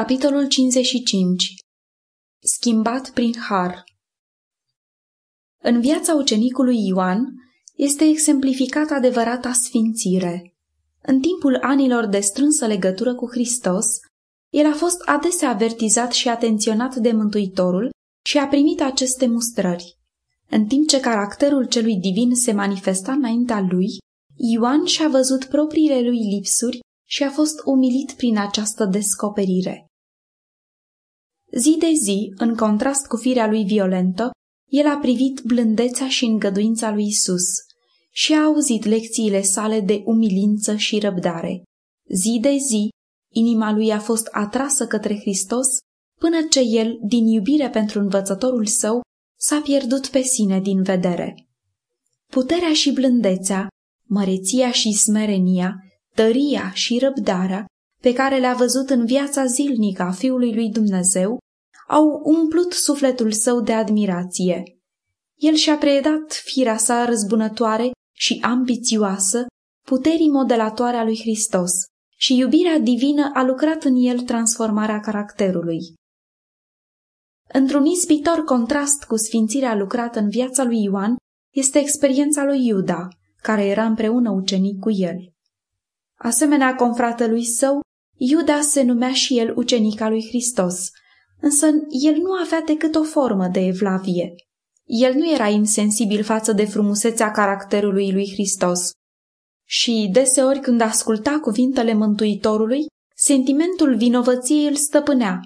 Capitolul 55 Schimbat prin har În viața ucenicului Ioan este exemplificată adevărata sfințire. În timpul anilor de strânsă legătură cu Hristos, el a fost adesea avertizat și atenționat de Mântuitorul și a primit aceste mustrări. În timp ce caracterul celui divin se manifesta înaintea lui, Ioan și-a văzut propriile lui lipsuri și a fost umilit prin această descoperire. Zi de zi, în contrast cu firea lui violentă, el a privit blândețea și îngăduința lui Isus și a auzit lecțiile sale de umilință și răbdare. Zi de zi, inima lui a fost atrasă către Hristos până ce el, din iubire pentru învățătorul său, s-a pierdut pe sine din vedere. Puterea și blândețea, măreția și smerenia, tăria și răbdarea pe care le-a văzut în viața zilnică a Fiului lui Dumnezeu au umplut sufletul său de admirație. El și-a predat firea sa răzbunătoare și ambițioasă puterii modelatoare a lui Hristos și iubirea divină a lucrat în el transformarea caracterului. Într-un ispitor contrast cu sfințirea lucrată în viața lui Ioan este experiența lui Iuda, care era împreună ucenic cu el. Asemenea confratelui său, Iuda se numea și el ucenica lui Hristos, însă el nu avea decât o formă de evlavie. El nu era insensibil față de frumusețea caracterului lui Hristos. Și deseori când asculta cuvintele Mântuitorului, sentimentul vinovăției îl stăpânea,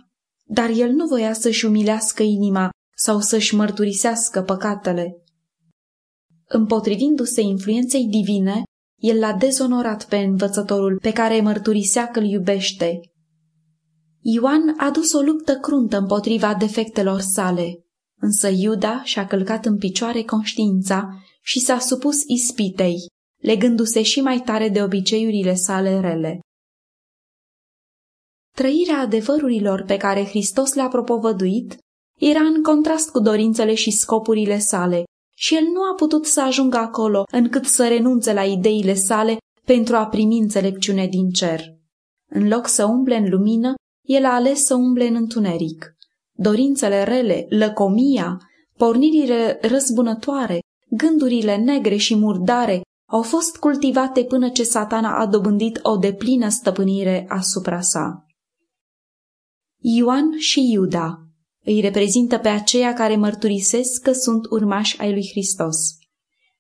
dar el nu voia să-și umilească inima sau să-și mărturisească păcatele. Împotrivindu-se influenței divine, el l-a dezonorat pe învățătorul pe care mărturisea că îl iubește. Ioan a dus o luptă cruntă împotriva defectelor sale, însă Iuda și-a călcat în picioare conștiința și s-a supus ispitei, legându-se și mai tare de obiceiurile sale rele. Trăirea adevărurilor pe care Hristos le-a propovăduit era în contrast cu dorințele și scopurile sale și el nu a putut să ajungă acolo încât să renunțe la ideile sale pentru a primi înțelepciune din cer. În loc să umble în lumină, el a ales să umble în întuneric. Dorințele rele, lăcomia, pornirile răzbunătoare, gândurile negre și murdare au fost cultivate până ce satana a dobândit o deplină stăpânire asupra sa. Ioan și Iuda îi reprezintă pe aceia care mărturisesc că sunt urmași ai lui Hristos.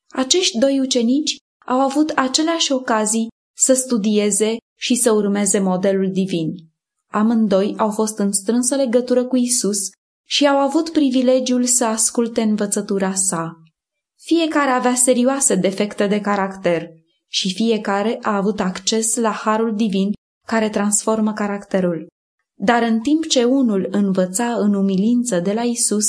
Acești doi ucenici au avut aceleași ocazii să studieze și să urmeze modelul divin. Amândoi au fost în strânsă legătură cu Isus și au avut privilegiul să asculte învățătura sa. Fiecare avea serioase defecte de caracter și fiecare a avut acces la harul divin care transformă caracterul. Dar în timp ce unul învăța în umilință de la Isus,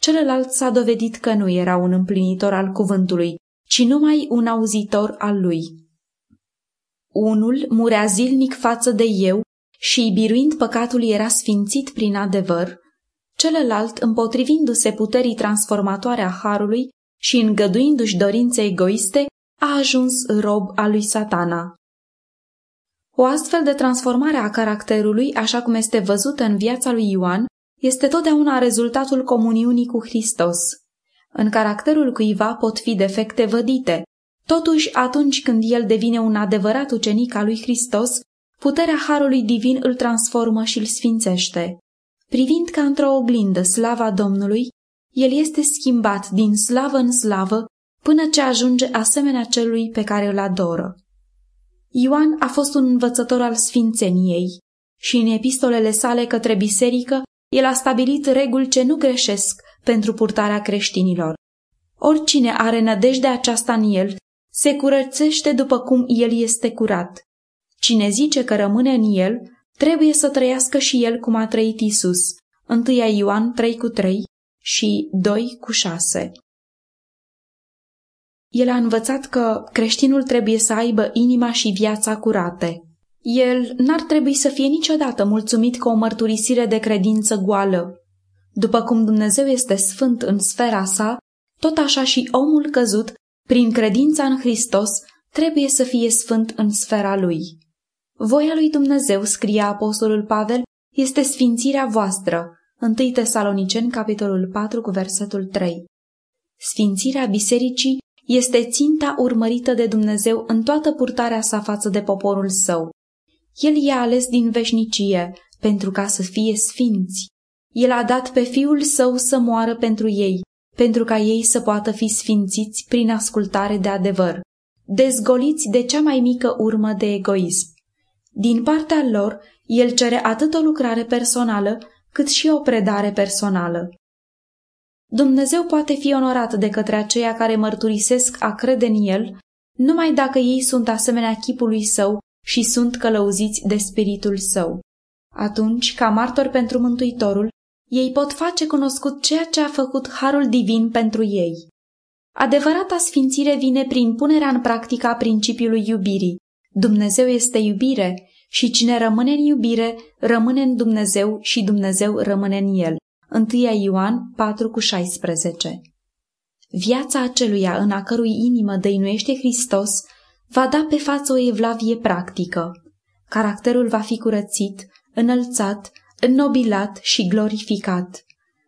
celălalt s-a dovedit că nu era un împlinitor al cuvântului, ci numai un auzitor al lui. Unul murea zilnic față de eu și, biruind păcatul, era sfințit prin adevăr, celălalt, împotrivindu-se puterii transformatoare a harului și îngăduindu-și dorințe egoiste, a ajuns rob al lui satana. O astfel de transformare a caracterului, așa cum este văzută în viața lui Ioan, este totdeauna rezultatul comuniunii cu Hristos. În caracterul cuiva pot fi defecte vădite, totuși atunci când el devine un adevărat ucenic al lui Hristos, puterea Harului Divin îl transformă și îl sfințește. Privind ca într-o oglindă slava Domnului, el este schimbat din slavă în slavă până ce ajunge asemenea celui pe care îl adoră. Ioan a fost un învățător al sfințeniei și în epistolele sale către biserică el a stabilit reguli ce nu greșesc pentru purtarea creștinilor. Oricine are nădejde aceasta în el, se curățește după cum el este curat. Cine zice că rămâne în el, trebuie să trăiască și el cum a trăit Isus. 1 Ioan 3 cu 3 și 2 cu 6. El a învățat că creștinul trebuie să aibă inima și viața curate. El n-ar trebui să fie niciodată mulțumit cu o mărturisire de credință goală. După cum Dumnezeu este sfânt în sfera sa, tot așa și omul căzut, prin credința în Hristos, trebuie să fie sfânt în sfera lui. Voia lui Dumnezeu, scria apostolul Pavel, este sfințirea voastră. 1 Tesaloniceni, capitolul 4, cu versetul 3. Sfințirea bisericii este ținta urmărită de Dumnezeu în toată purtarea sa față de poporul său. El i-a ales din veșnicie pentru ca să fie sfinți. El a dat pe fiul său să moară pentru ei, pentru ca ei să poată fi sfințiți prin ascultare de adevăr, dezgoliți de cea mai mică urmă de egoism. Din partea lor, el cere atât o lucrare personală, cât și o predare personală. Dumnezeu poate fi onorat de către aceia care mărturisesc a crede în El, numai dacă ei sunt asemenea chipului său și sunt călăuziți de spiritul său. Atunci, ca martor pentru Mântuitorul, ei pot face cunoscut ceea ce a făcut harul divin pentru ei. Adevărata sfințire vine prin punerea în practică a principiului iubirii. Dumnezeu este iubire și cine rămâne în iubire, rămâne în Dumnezeu și Dumnezeu rămâne în el. 1 Ioan 4 cu 16 Viața aceluia în a cărui inimă dăinuiește Hristos va da pe față o evlavie practică. Caracterul va fi curățit, înălțat, înnobilat și glorificat.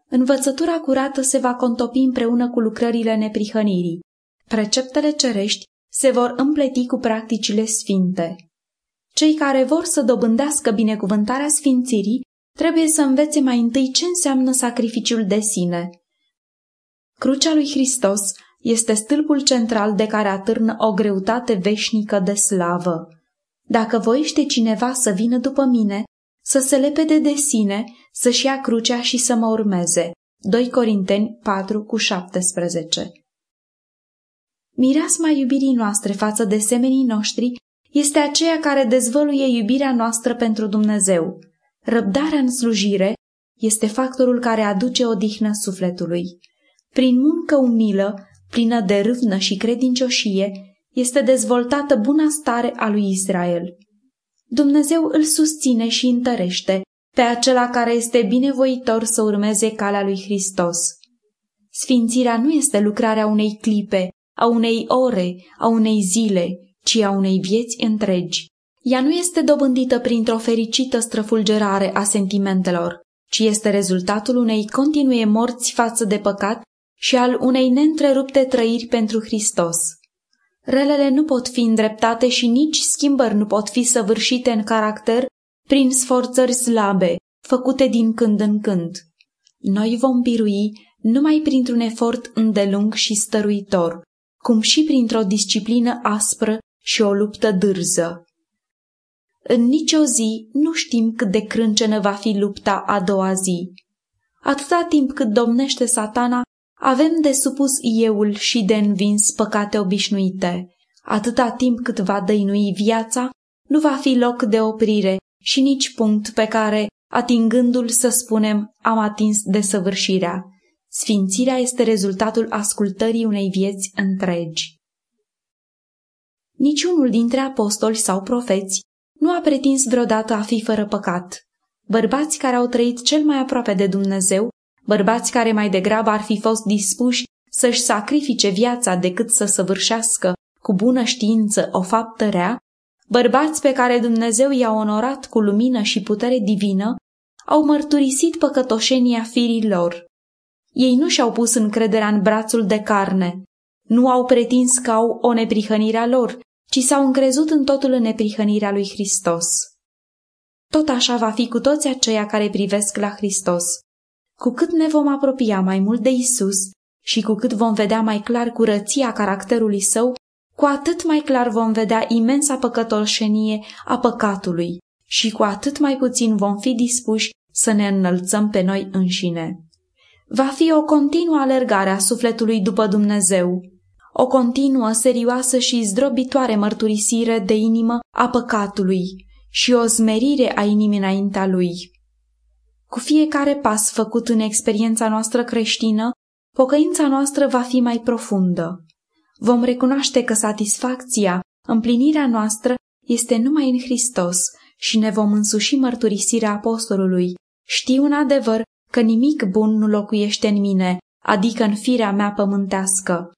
Învățătura curată se va contopi împreună cu lucrările neprihănirii. Preceptele cerești se vor împleti cu practicile sfinte. Cei care vor să dobândească binecuvântarea sfințirii trebuie să învețe mai întâi ce înseamnă sacrificiul de sine. Crucea lui Hristos este stâlpul central de care atârnă o greutate veșnică de slavă. Dacă voiește cineva să vină după mine, să se lepede de sine, să-și ia crucea și să mă urmeze. 2 Corinteni 4 cu 17 Mireasma iubirii noastre față de semenii noștri este aceea care dezvăluie iubirea noastră pentru Dumnezeu. Răbdarea în slujire este factorul care aduce odihnă sufletului. Prin muncă umilă, plină de râvnă și credincioșie, este dezvoltată buna stare a lui Israel. Dumnezeu îl susține și întărește pe acela care este binevoitor să urmeze calea lui Hristos. Sfințirea nu este lucrarea unei clipe, a unei ore, a unei zile, ci a unei vieți întregi. Ea nu este dobândită printr-o fericită străfulgerare a sentimentelor, ci este rezultatul unei continue morți față de păcat și al unei neîntrerupte trăiri pentru Hristos. Relele nu pot fi îndreptate și nici schimbări nu pot fi săvârșite în caracter prin sforțări slabe, făcute din când în când. Noi vom birui numai printr-un efort îndelung și stăruitor, cum și printr-o disciplină aspră și o luptă dârză. În nicio zi nu știm cât de crâncenă va fi lupta a doua zi. Atâta timp cât domnește satana, avem de supus euul și de învins păcate obișnuite. Atâta timp cât va dăinui viața, nu va fi loc de oprire și nici punct pe care, atingându-l, să spunem, am atins desăvârșirea. Sfințirea este rezultatul ascultării unei vieți întregi. Niciunul dintre apostoli sau profeți nu a pretins vreodată a fi fără păcat. Bărbați care au trăit cel mai aproape de Dumnezeu, bărbați care mai degrabă ar fi fost dispuși să-și sacrifice viața decât să săvârșească cu bună știință o faptă rea, bărbați pe care Dumnezeu i-a onorat cu lumină și putere divină, au mărturisit păcătoșenia firii lor. Ei nu și-au pus încrederea în brațul de carne, nu au pretins că au o neprihănire a lor, ci s-au încrezut în totul în neprihănirea lui Hristos. Tot așa va fi cu toți aceia care privesc la Hristos. Cu cât ne vom apropia mai mult de Isus și cu cât vom vedea mai clar curăția caracterului său, cu atât mai clar vom vedea imensa păcătoșenie a păcatului și cu atât mai puțin vom fi dispuși să ne înălțăm pe noi înșine. Va fi o continuă alergare a sufletului după Dumnezeu, o continuă, serioasă și zdrobitoare mărturisire de inimă a păcatului și o zmerire a inimii înaintea lui. Cu fiecare pas făcut în experiența noastră creștină, pocăința noastră va fi mai profundă. Vom recunoaște că satisfacția, împlinirea noastră este numai în Hristos și ne vom însuși mărturisirea apostolului. Știu în adevăr că nimic bun nu locuiește în mine, adică în firea mea pământească.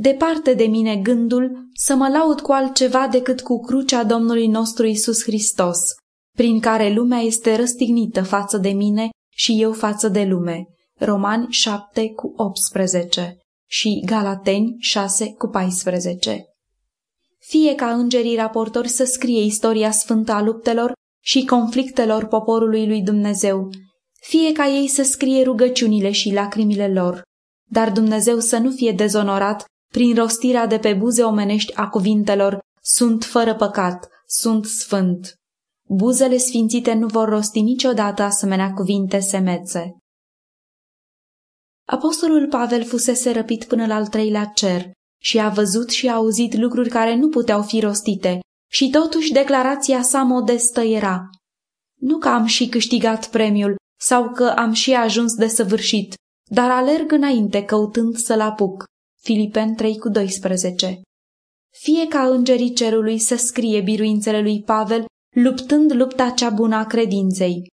Departe de mine gândul să mă laud cu altceva decât cu crucea Domnului nostru Isus Hristos, prin care lumea este răstignită față de mine și eu față de lume. Romani 7 cu 18 și Galateni 6 cu 14. Fie ca îngerii raportori să scrie istoria sfântă a luptelor și conflictelor poporului lui Dumnezeu, fie ca ei să scrie rugăciunile și lacrimile lor, dar Dumnezeu să nu fie dezonorat prin rostirea de pe buze omenești a cuvintelor sunt fără păcat, sunt sfânt. Buzele sfințite nu vor rosti niciodată asemenea cuvinte semețe. Apostolul Pavel fusese răpit până la al treilea cer și a văzut și a auzit lucruri care nu puteau fi rostite și totuși declarația sa modestă era Nu că am și câștigat premiul sau că am și ajuns de săvârșit, dar alerg înainte căutând să-l apuc. Filipen 3 cu 12 Fie ca îngerii cerului să scrie biruințele lui Pavel, luptând lupta cea bună a credinței.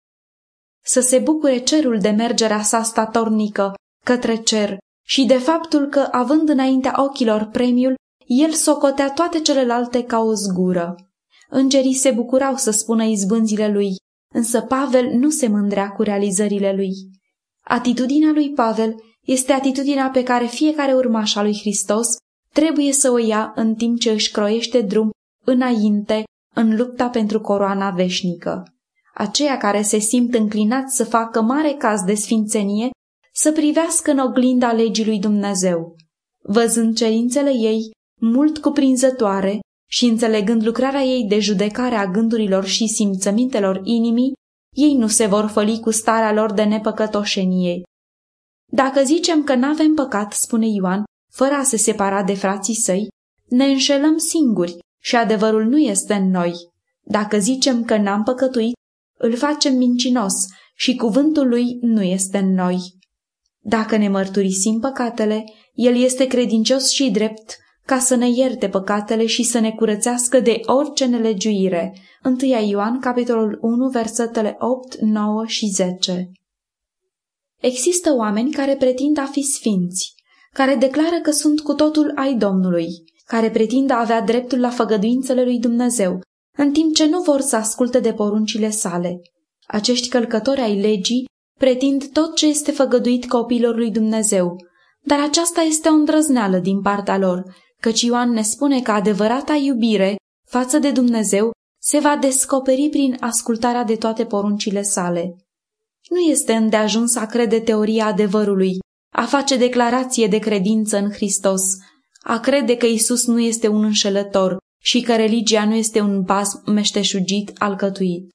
Să se bucure cerul de mergerea sa statornică către cer și de faptul că, având înaintea ochilor premiul, el socotea toate celelalte ca o zgură. Îngerii se bucurau să spună izbânzile lui, însă Pavel nu se mândrea cu realizările lui. Atitudinea lui Pavel este atitudinea pe care fiecare urmaș al lui Hristos trebuie să o ia în timp ce își croiește drum înainte în lupta pentru coroana veșnică. Aceia care se simt înclinați să facă mare caz de sfințenie să privească în oglinda legii lui Dumnezeu. Văzând cerințele ei, mult cuprinzătoare, și înțelegând lucrarea ei de judecare a gândurilor și simțămintelor inimii, ei nu se vor făli cu starea lor de nepăcătoșenie. Dacă zicem că n-avem păcat, spune Ioan, fără a se separa de frații săi, ne înșelăm singuri și adevărul nu este în noi. Dacă zicem că n-am păcătuit, îl facem mincinos și cuvântul lui nu este în noi. Dacă ne mărturisim păcatele, el este credincios și drept ca să ne ierte păcatele și să ne curățească de orice nelegiuire. 1 Ioan, capitolul 1, versetele 8, 9 și 10 Există oameni care pretind a fi sfinți, care declară că sunt cu totul ai Domnului, care pretind a avea dreptul la făgăduințele lui Dumnezeu, în timp ce nu vor să asculte de poruncile sale. Acești călcători ai legii pretind tot ce este făgăduit copiilor lui Dumnezeu, dar aceasta este o îndrăzneală din partea lor, căci Ioan ne spune că adevărata iubire față de Dumnezeu se va descoperi prin ascultarea de toate poruncile sale. Nu este îndeajuns a crede teoria adevărului, a face declarație de credință în Hristos, a crede că Isus nu este un înșelător și că religia nu este un pas meșteșugit alcătuit.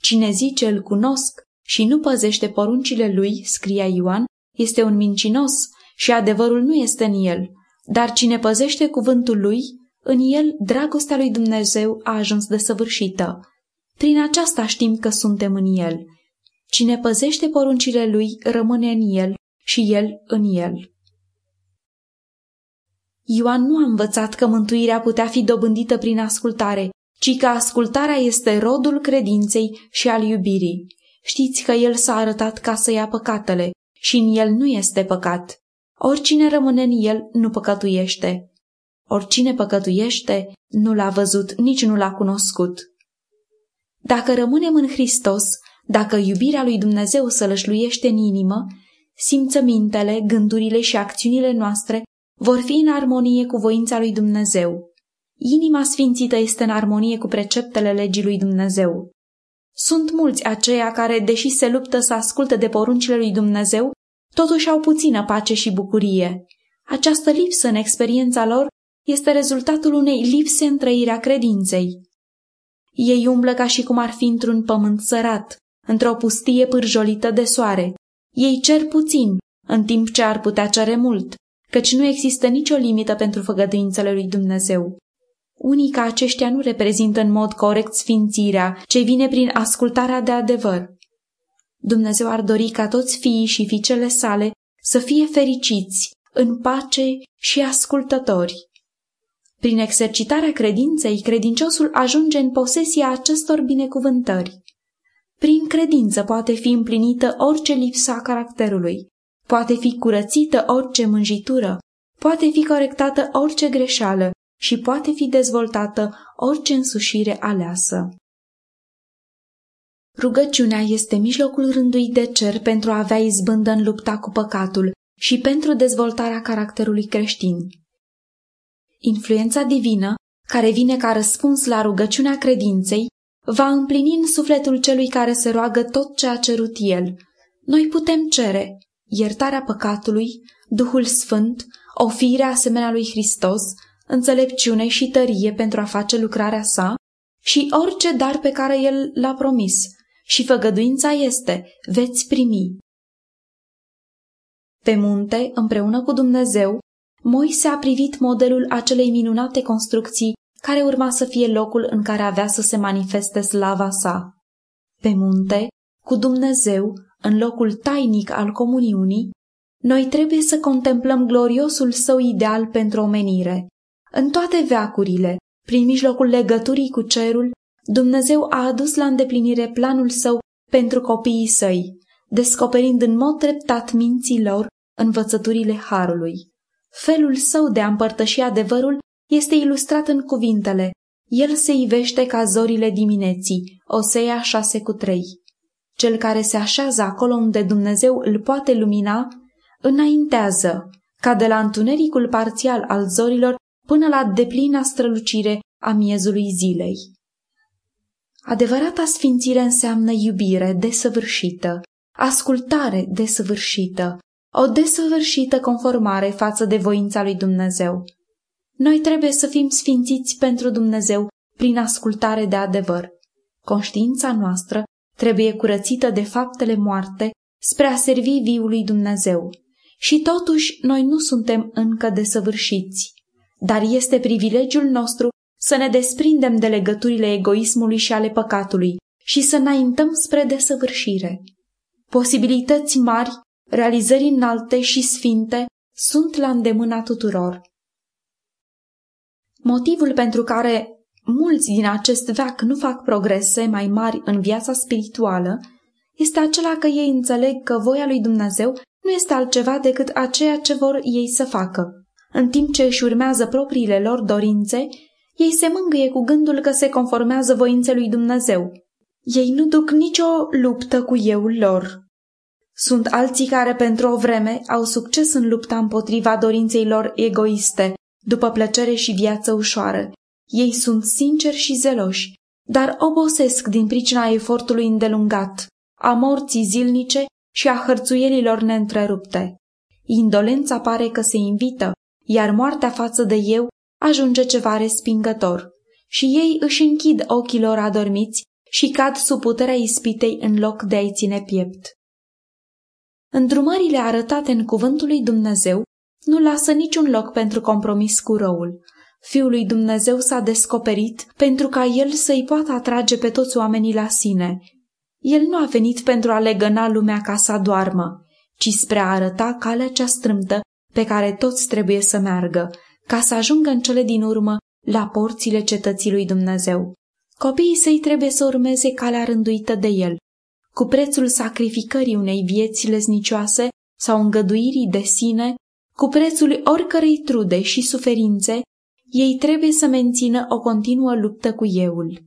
Cine zice îl cunosc și nu păzește poruncile lui, scria Ioan, este un mincinos și adevărul nu este în el. Dar cine păzește cuvântul lui, în el dragostea lui Dumnezeu a ajuns de săvârșită. Prin aceasta știm că suntem în el. Cine păzește poruncile lui rămâne în el și el în el. Ioan nu a învățat că mântuirea putea fi dobândită prin ascultare, ci că ascultarea este rodul credinței și al iubirii. Știți că el s-a arătat ca să ia păcatele și în el nu este păcat. Oricine rămâne în el nu păcătuiește. Oricine păcătuiește nu l-a văzut, nici nu l-a cunoscut. Dacă rămânem în Hristos, dacă iubirea lui Dumnezeu sălășluiește în inimă, simțămintele, gândurile și acțiunile noastre vor fi în armonie cu voința lui Dumnezeu. Inima sfințită este în armonie cu preceptele legii lui Dumnezeu. Sunt mulți aceia care, deși se luptă să asculte de poruncile lui Dumnezeu, totuși au puțină pace și bucurie. Această lipsă în experiența lor este rezultatul unei lipse în trăirea credinței. Ei umblă ca și cum ar fi într-un pământ sărat, într-o pustie pârjolită de soare. Ei cer puțin, în timp ce ar putea cere mult, căci nu există nicio limită pentru făgăduințele lui Dumnezeu. Unii ca aceștia nu reprezintă în mod corect sfințirea ce vine prin ascultarea de adevăr. Dumnezeu ar dori ca toți fiii și fiicele sale să fie fericiți, în pace și ascultători. Prin exercitarea credinței, credinciosul ajunge în posesia acestor binecuvântări. Prin credință poate fi împlinită orice lipsă a caracterului, poate fi curățită orice mânjitură, poate fi corectată orice greșeală și poate fi dezvoltată orice însușire aleasă. Rugăciunea este mijlocul rânduit de cer pentru a avea izbândă în lupta cu păcatul și pentru dezvoltarea caracterului creștin. Influența divină, care vine ca răspuns la rugăciunea credinței, va împlini în sufletul celui care se roagă tot ce a cerut el. Noi putem cere iertarea păcatului, Duhul Sfânt, o fire asemenea lui Hristos, înțelepciune și tărie pentru a face lucrarea sa și orice dar pe care el l-a promis. Și făgăduința este, veți primi. Pe munte, împreună cu Dumnezeu, Moise a privit modelul acelei minunate construcții care urma să fie locul în care avea să se manifeste slava sa. Pe munte, cu Dumnezeu, în locul tainic al comuniunii, noi trebuie să contemplăm gloriosul său ideal pentru omenire. În toate veacurile, prin mijlocul legăturii cu cerul, Dumnezeu a adus la îndeplinire planul său pentru copiii săi, descoperind în mod treptat minții lor învățăturile Harului. Felul său de a împărtăși adevărul este ilustrat în cuvintele El se ivește ca zorile dimineții, Osea 6 cu 3. Cel care se așează acolo unde Dumnezeu îl poate lumina, înaintează, ca de la întunericul parțial al zorilor până la deplina strălucire a miezului zilei. Adevărata sfințire înseamnă iubire desăvârșită, ascultare desăvârșită, o desăvârșită conformare față de voința lui Dumnezeu. Noi trebuie să fim sfințiți pentru Dumnezeu prin ascultare de adevăr. Conștiința noastră trebuie curățită de faptele moarte spre a servi viului Dumnezeu. Și totuși noi nu suntem încă desăvârșiți, dar este privilegiul nostru să ne desprindem de legăturile egoismului și ale păcatului și să înaintăm spre desăvârșire. Posibilități mari, realizări înalte și sfinte sunt la îndemâna tuturor. Motivul pentru care mulți din acest veac nu fac progrese mai mari în viața spirituală este acela că ei înțeleg că voia lui Dumnezeu nu este altceva decât aceea ce vor ei să facă. În timp ce își urmează propriile lor dorințe, ei se mângâie cu gândul că se conformează voinței lui Dumnezeu. Ei nu duc nicio luptă cu euul lor. Sunt alții care pentru o vreme au succes în lupta împotriva dorinței lor egoiste, după plăcere și viață ușoară. Ei sunt sinceri și zeloși, dar obosesc din pricina efortului îndelungat, a morții zilnice și a hărțuielilor neîntrerupte. Indolența pare că se invită, iar moartea față de eu ajunge ceva respingător. Și ei își închid ochii lor adormiți și cad sub puterea ispitei în loc de a-i ține piept. Îndrumările arătate în cuvântul lui Dumnezeu nu lasă niciun loc pentru compromis cu răul. Fiul lui Dumnezeu s-a descoperit pentru ca el să-i poată atrage pe toți oamenii la sine. El nu a venit pentru a legăna lumea ca să doarmă, ci spre a arăta calea cea strâmtă pe care toți trebuie să meargă, ca să ajungă în cele din urmă la porțile cetății lui Dumnezeu. Copiii săi trebuie să urmeze calea rânduită de el, cu prețul sacrificării unei vieți leznicioase sau îngăduirii de sine, cu prețul oricărei trude și suferințe, ei trebuie să mențină o continuă luptă cu euul.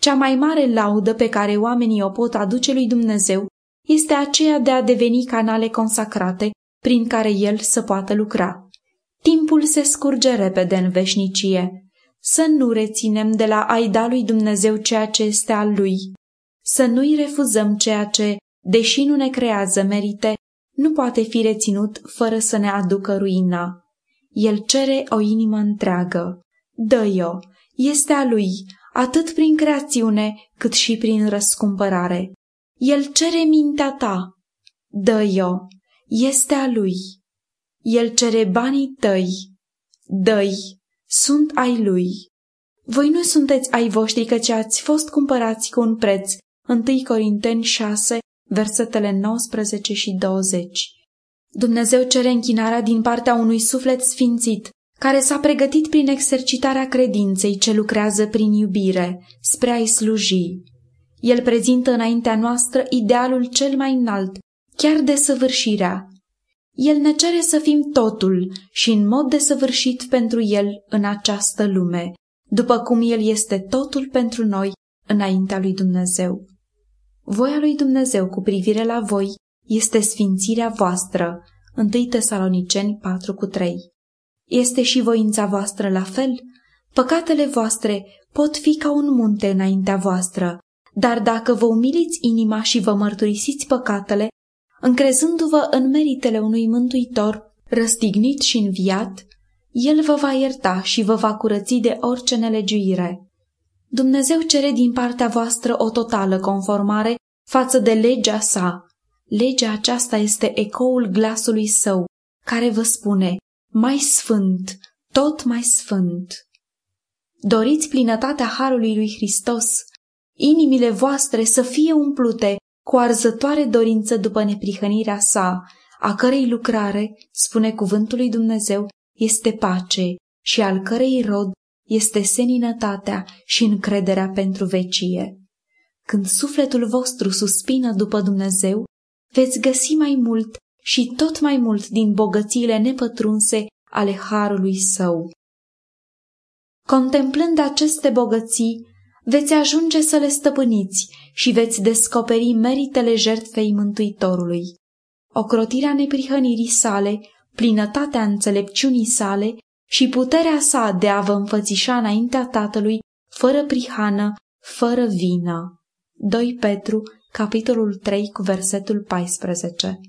Cea mai mare laudă pe care oamenii o pot aduce lui Dumnezeu este aceea de a deveni canale consacrate prin care el să poată lucra. Timpul se scurge repede în veșnicie. Să nu reținem de la aida lui Dumnezeu ceea ce este al lui. Să nu-i refuzăm ceea ce, deși nu ne creează merite, nu poate fi reținut fără să ne aducă ruina. El cere o inimă întreagă. Dă-i-o. Este a lui, atât prin creațiune, cât și prin răscumpărare. El cere mintea ta. Dă-i-o. Este a lui. El cere banii tăi. Dă-i. Sunt ai lui. Voi nu sunteți ai voștri căci ați fost cumpărați cu un preț. 1 Corinteni 6, versetele 19 și 20. Dumnezeu cere închinarea din partea unui suflet sfințit, care s-a pregătit prin exercitarea credinței ce lucrează prin iubire, spre a-i sluji. El prezintă înaintea noastră idealul cel mai înalt, chiar de săvârșirea. El ne cere să fim totul și în mod desăvârșit pentru El în această lume, după cum El este totul pentru noi înaintea lui Dumnezeu. Voia lui Dumnezeu cu privire la voi este sfințirea voastră. 1 Tesaloniceni 4 cu 3 Este și voința voastră la fel? Păcatele voastre pot fi ca un munte înaintea voastră, dar dacă vă umiliți inima și vă mărturisiți păcatele, încrezându-vă în meritele unui mântuitor, răstignit și înviat, el vă va ierta și vă va curăți de orice nelegiuire. Dumnezeu cere din partea voastră o totală conformare față de legea sa. Legea aceasta este ecoul glasului său, care vă spune, mai sfânt, tot mai sfânt. Doriți plinătatea Harului lui Hristos, inimile voastre să fie umplute cu arzătoare dorință după neprihănirea sa, a cărei lucrare, spune cuvântul lui Dumnezeu, este pace și al cărei rod este seninătatea și încrederea pentru vecie. Când sufletul vostru suspină după Dumnezeu, veți găsi mai mult și tot mai mult din bogățiile nepătrunse ale harului său. Contemplând aceste bogății, veți ajunge să le stăpâniți și veți descoperi meritele jertfei Mântuitorului. Ocrotirea neprihănirii sale, plinătatea înțelepciunii sale și puterea sa de a vă înfățișa înaintea Tatălui, fără prihană, fără vină. 2 Petru, capitolul 3, cu versetul 14